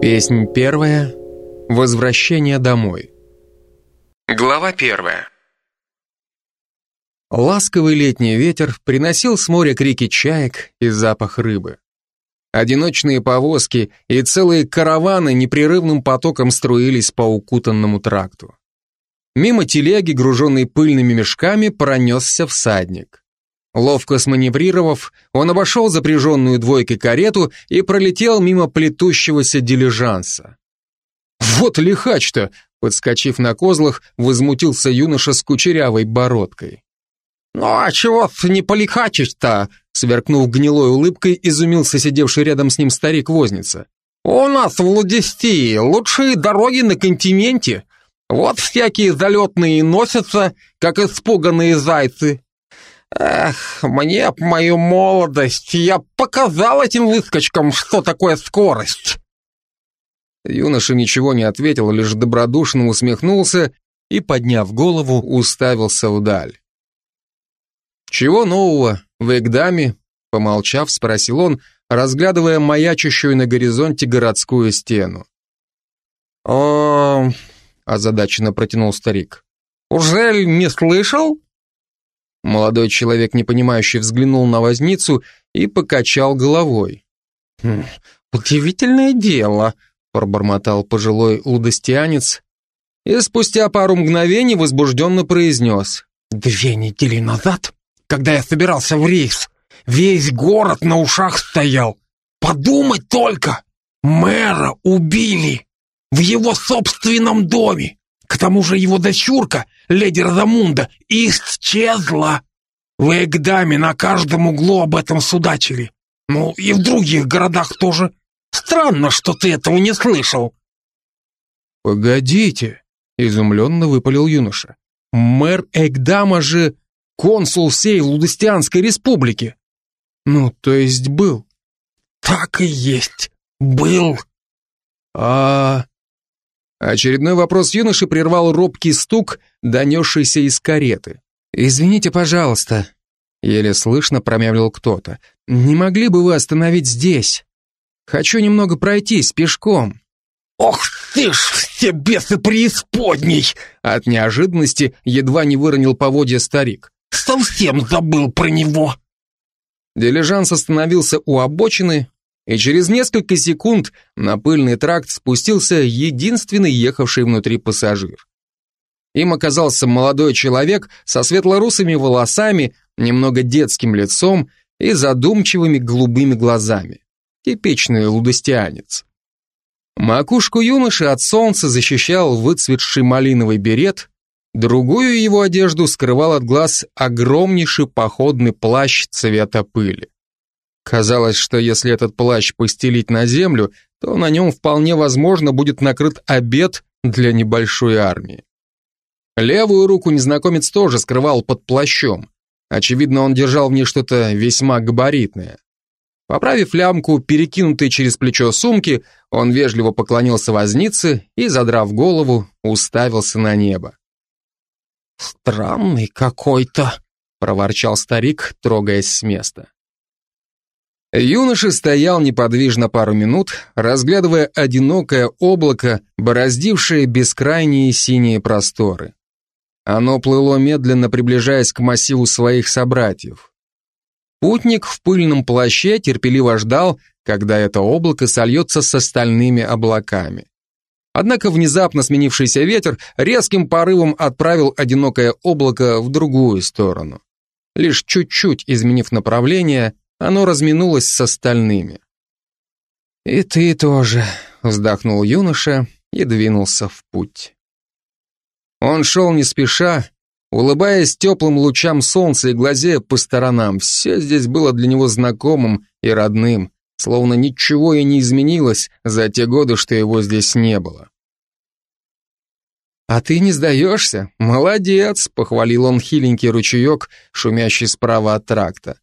Песнь первая. Возвращение домой. Глава первая. Ласковый летний ветер приносил с моря крики чаек и запах рыбы. Одиночные повозки и целые караваны непрерывным потоком струились по укутанному тракту. Мимо телеги, груженной пыльными мешками, пронесся всадник. Ловко сманеврировав, он обошел запряженную двойкой карету и пролетел мимо плетущегося дилижанса. «Вот лихач-то!» — подскочив на козлах, возмутился юноша с кучерявой бородкой. «Ну а чего ты не полихачишь-то?» Сверкнув гнилой улыбкой, изумился сидевший рядом с ним старик-возница. «У нас в Ладистии лучшие дороги на континенте. Вот всякие залетные носятся, как испуганные зайцы. Эх, мне б мою молодость, я показал этим выскочкам, что такое скорость. Юноша ничего не ответил, лишь добродушно усмехнулся и, подняв голову, уставился вдаль. «Чего нового в Эгдаме?» — помолчав, спросил он, разглядывая маячущую на горизонте городскую стену. «О...» — озадаченно протянул старик. «Уже не слышал?» Молодой человек, непонимающе, взглянул на возницу и покачал головой. «Хм, «Удивительное дело», — пробормотал пожилой лудостианец и спустя пару мгновений возбужденно произнес. «Две недели назад, когда я собирался в рейс, весь город на ушах стоял. Подумать только! Мэра убили! В его собственном доме! К тому же его дочурка, леди Розамунда, исчезла. В Эгдаме на каждом углу об этом судачили. Ну, и в других городах тоже. Странно, что ты этого не слышал. Погодите, изумленно выпалил юноша. Мэр Эгдама же консул всей Лудостианской республики. Ну, то есть был. Так и есть. Был. А Очередной вопрос юноши прервал робкий стук, донесшийся из кареты. «Извините, пожалуйста», — еле слышно промямлил кто-то. «Не могли бы вы остановить здесь? Хочу немного пройтись пешком». «Ох ты ж, все бесы преисподней!» От неожиданности едва не выронил поводья старик. «Совсем забыл про него!» Дилижанс остановился у обочины, и через несколько секунд на пыльный тракт спустился единственный ехавший внутри пассажир. Им оказался молодой человек со светлорусыми волосами, немного детским лицом и задумчивыми голубыми глазами. Типичный лудостианец. Макушку юноши от солнца защищал выцветший малиновый берет, другую его одежду скрывал от глаз огромнейший походный плащ цвета пыли. Казалось, что если этот плащ постелить на землю, то на нем вполне возможно будет накрыт обед для небольшой армии. Левую руку незнакомец тоже скрывал под плащом. Очевидно, он держал в ней что-то весьма габаритное. Поправив лямку, перекинутой через плечо сумки, он вежливо поклонился вознице и, задрав голову, уставился на небо. «Странный какой-то», — проворчал старик, трогаясь с места. Юноша стоял неподвижно пару минут, разглядывая одинокое облако, бороздившее бескрайние синие просторы. Оно плыло медленно, приближаясь к массиву своих собратьев. Путник в пыльном плаще терпеливо ждал, когда это облако сольется с остальными облаками. Однако внезапно сменившийся ветер резким порывом отправил одинокое облако в другую сторону. Лишь чуть-чуть изменив направление, оно разминулось с остальными. «И ты тоже», — вздохнул юноша и двинулся в путь. Он шел не спеша, улыбаясь теплым лучам солнца и глазея по сторонам. Все здесь было для него знакомым и родным, словно ничего и не изменилось за те годы, что его здесь не было. «А ты не сдаешься? Молодец!» — похвалил он хиленький ручеек, шумящий справа от тракта.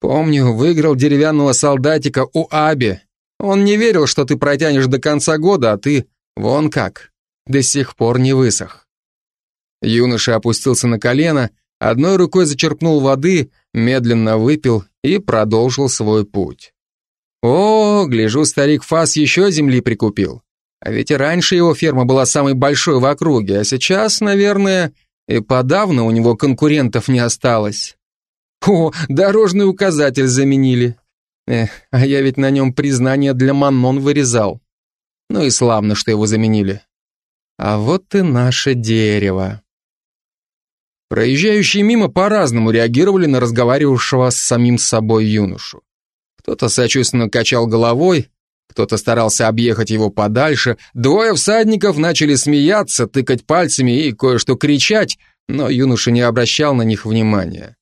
Помню, выиграл деревянного солдатика у Аби. Он не верил, что ты протянешь до конца года, а ты вон как, до сих пор не высох. Юноша опустился на колено, одной рукой зачерпнул воды, медленно выпил и продолжил свой путь. О, гляжу, старик Фас еще земли прикупил. А ведь и раньше его ферма была самой большой в округе, а сейчас, наверное, и подавно у него конкурентов не осталось. О, дорожный указатель заменили. Эх, а я ведь на нем признание для Маннон вырезал. Ну и славно, что его заменили. А вот и наше дерево. Проезжающие мимо по-разному реагировали на разговаривавшего с самим собой юношу. Кто-то сочувственно качал головой, кто-то старался объехать его подальше, двое всадников начали смеяться, тыкать пальцами и кое-что кричать, но юноша не обращал на них внимания.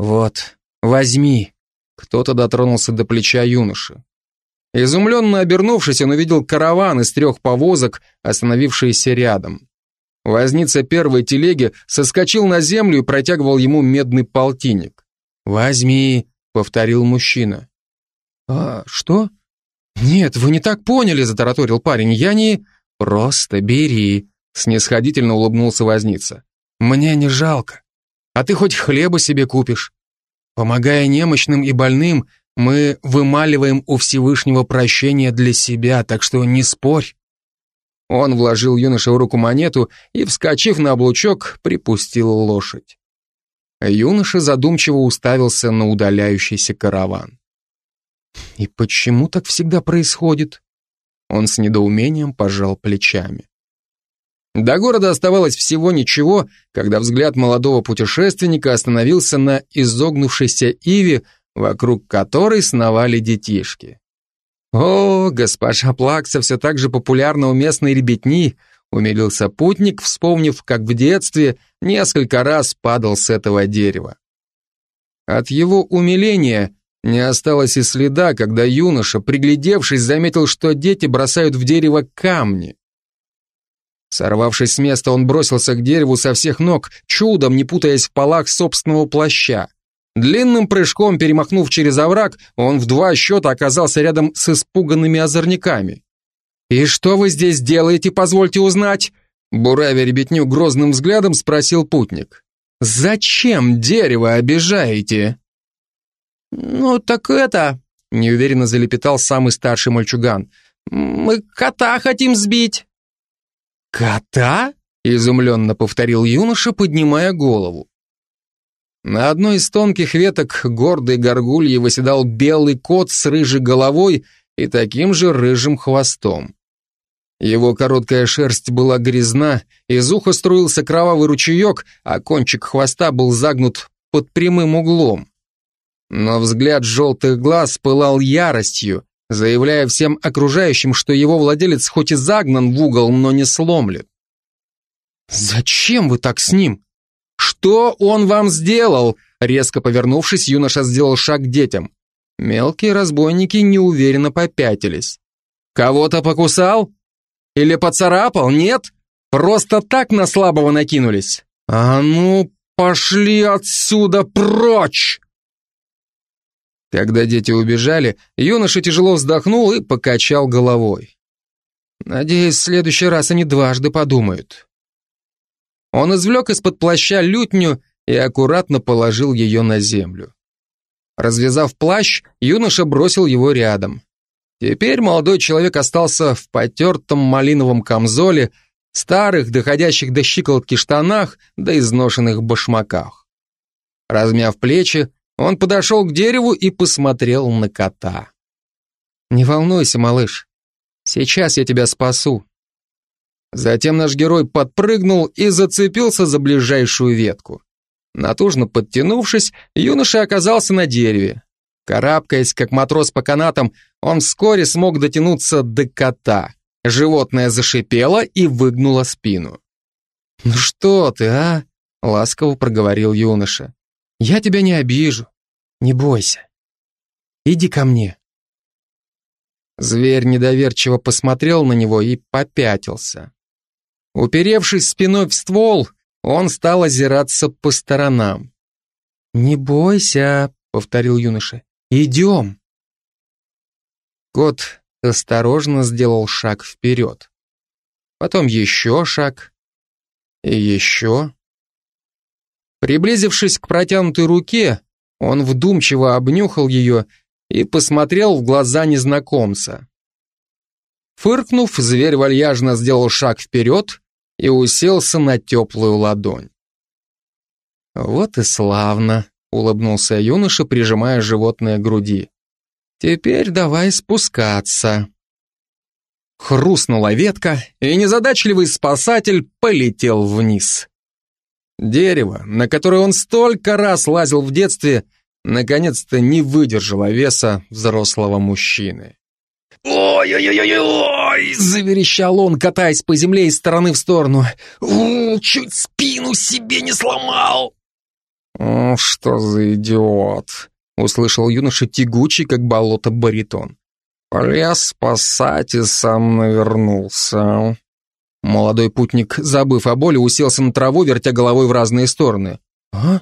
«Вот, возьми!» Кто-то дотронулся до плеча юноши. Изумленно обернувшись, он увидел караван из трех повозок, остановившиеся рядом. Возница первой телеги соскочил на землю и протягивал ему медный полтинник. «Возьми», — повторил мужчина. «А что?» «Нет, вы не так поняли», — затараторил парень. «Я не...» «Просто бери», — снисходительно улыбнулся возница. «Мне не жалко. А ты хоть хлеба себе купишь. Помогая немощным и больным, мы вымаливаем у Всевышнего прощения для себя, так что не спорь». Он вложил юноше в руку монету и, вскочив на облучок, припустил лошадь. Юноша задумчиво уставился на удаляющийся караван. «И почему так всегда происходит?» Он с недоумением пожал плечами. До города оставалось всего ничего, когда взгляд молодого путешественника остановился на изогнувшейся иве, вокруг которой сновали детишки. «О, госпожа Плакса все так же популярна у местной ребятни», умилился путник, вспомнив, как в детстве несколько раз падал с этого дерева. От его умиления не осталось и следа, когда юноша, приглядевшись, заметил, что дети бросают в дерево камни. Сорвавшись с места, он бросился к дереву со всех ног, чудом не путаясь в полах собственного плаща. Длинным прыжком перемахнув через овраг, он в два счета оказался рядом с испуганными озорниками. «И что вы здесь делаете, позвольте узнать?» Буравя ребятню грозным взглядом, спросил путник. «Зачем дерево обижаете?» «Ну, так это...» — неуверенно залепетал самый старший мальчуган. «Мы кота хотим сбить». «Кота?» — изумленно повторил юноша, поднимая голову. На одной из тонких веток гордой горгульи восседал белый кот с рыжей головой и таким же рыжим хвостом. Его короткая шерсть была грязна, из уха струился кровавый ручеек, а кончик хвоста был загнут под прямым углом. Но взгляд желтых глаз пылал яростью, заявляя всем окружающим, что его владелец хоть и загнан в угол, но не сломлен. «Зачем вы так с ним? Что он вам сделал?» Резко повернувшись, юноша сделал шаг к детям. Мелкие разбойники неуверенно попятились. «Кого-то покусал? Или поцарапал? Нет? Просто так на слабого накинулись? А ну, пошли отсюда прочь!» Когда дети убежали, юноша тяжело вздохнул и покачал головой. «Надеюсь, в следующий раз они дважды подумают». Он извлек из-под плаща лютню и аккуратно положил ее на землю. Развязав плащ, юноша бросил его рядом. Теперь молодой человек остался в потертом малиновом камзоле, старых, доходящих до щиколотки штанах, да изношенных башмаках. Размяв плечи, он подошел к дереву и посмотрел на кота. «Не волнуйся, малыш. Сейчас я тебя спасу». Затем наш герой подпрыгнул и зацепился за ближайшую ветку. Натужно подтянувшись, юноша оказался на дереве. Карабкаясь, как матрос по канатам, он вскоре смог дотянуться до кота. Животное зашипело и выгнуло спину. «Ну что ты, а?» — ласково проговорил юноша. Я тебя не обижу. Не бойся. Иди ко мне. Зверь недоверчиво посмотрел на него и попятился. Уперевшись спиной в ствол, он стал озираться по сторонам. «Не бойся», — повторил юноша, — «идем». Кот осторожно сделал шаг вперед. Потом еще шаг и еще. Приблизившись к протянутой руке, он вдумчиво обнюхал ее и посмотрел в глаза незнакомца. Фыркнув, зверь вальяжно сделал шаг вперед и уселся на теплую ладонь. «Вот и славно», — улыбнулся юноша, прижимая животное к груди. «Теперь давай спускаться». Хрустнула ветка, и незадачливый спасатель полетел вниз. Дерево, на которое он столько раз лазил в детстве, наконец-то не выдержало веса взрослого мужчины. «Ой-ой-ой-ой!» — заверещал он, катаясь по земле из стороны в сторону. «У, чуть спину себе не сломал!» «О, что за идиот!» — услышал юноша тягучий, как болото, баритон. «Полез спасать и сам навернулся». Молодой путник, забыв о боли, уселся на траву, вертя головой в разные стороны. «А?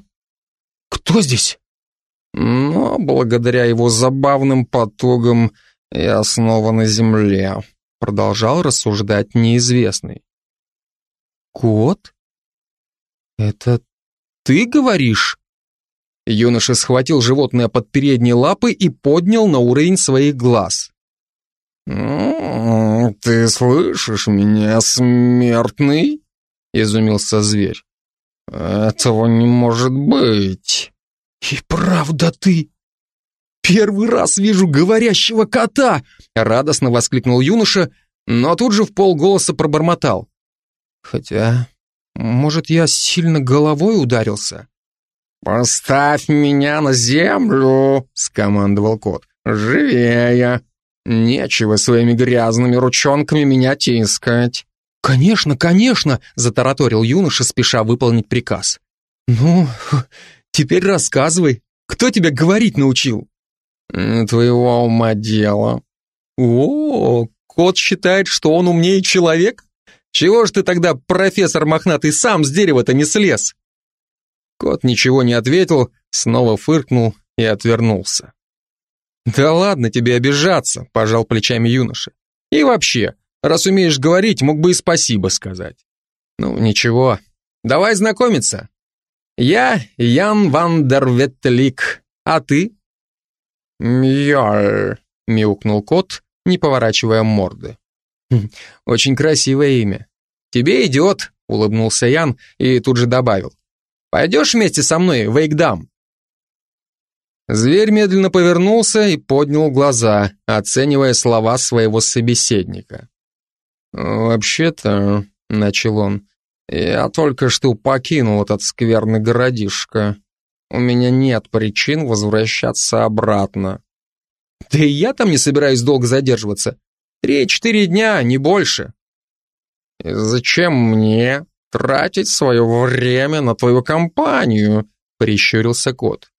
Кто здесь?» Но благодаря его забавным потугам я снова на земле, продолжал рассуждать неизвестный. Кот? Это ты говоришь? Юноша схватил животное под передние лапы и поднял на уровень своих глаз. «Ты слышишь меня, смертный?» — изумился зверь. «Этого не может быть!» «И правда ты!» «Первый раз вижу говорящего кота!» — радостно воскликнул юноша, но тут же в полголоса пробормотал. «Хотя, может, я сильно головой ударился?» «Поставь меня на землю!» — скомандовал кот. «Живее! Нечего своими грязными ручонками меня тискать!» «Конечно, конечно!» — затараторил юноша, спеша выполнить приказ. «Ну, теперь рассказывай, кто тебя говорить научил?» «Твоего ума дело». «О, кот считает, что он умнее человек? Чего ж ты тогда, профессор мохнатый, сам с дерева-то не слез?» Кот ничего не ответил, снова фыркнул и отвернулся. «Да ладно тебе обижаться», — пожал плечами юноша. «И вообще, раз умеешь говорить, мог бы и спасибо сказать». «Ну, ничего, давай знакомиться. Я Ян Ван дер Ветлик, а ты?» «Мьяль», — мяукнул кот, не поворачивая морды. «Хм, «Очень красивое имя. Тебе идет», — улыбнулся Ян и тут же добавил. «Пойдешь вместе со мной в Эйкдам?» Зверь медленно повернулся и поднял глаза, оценивая слова своего собеседника. «Вообще-то», — начал он, — «я только что покинул этот скверный городишко. У меня нет причин возвращаться обратно. Да и я там не собираюсь долго задерживаться. Три-четыре дня, не больше. И зачем мне тратить свое время на твою компанию? Прищурился кот.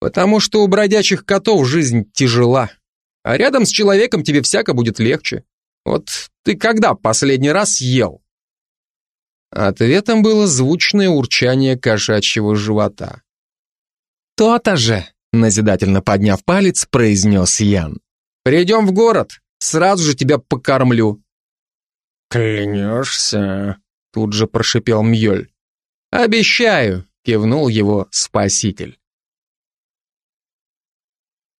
Потому что у бродячих котов жизнь тяжела. А рядом с человеком тебе всяко будет легче. Вот ты когда последний раз ел? Ответом было звучное урчание кошачьего живота. «То-то же!» — назидательно подняв палец, произнес Ян. «Придем в город, сразу же тебя покормлю». «Клянешься?» — тут же прошипел Мьёль. «Обещаю!» — кивнул его спаситель.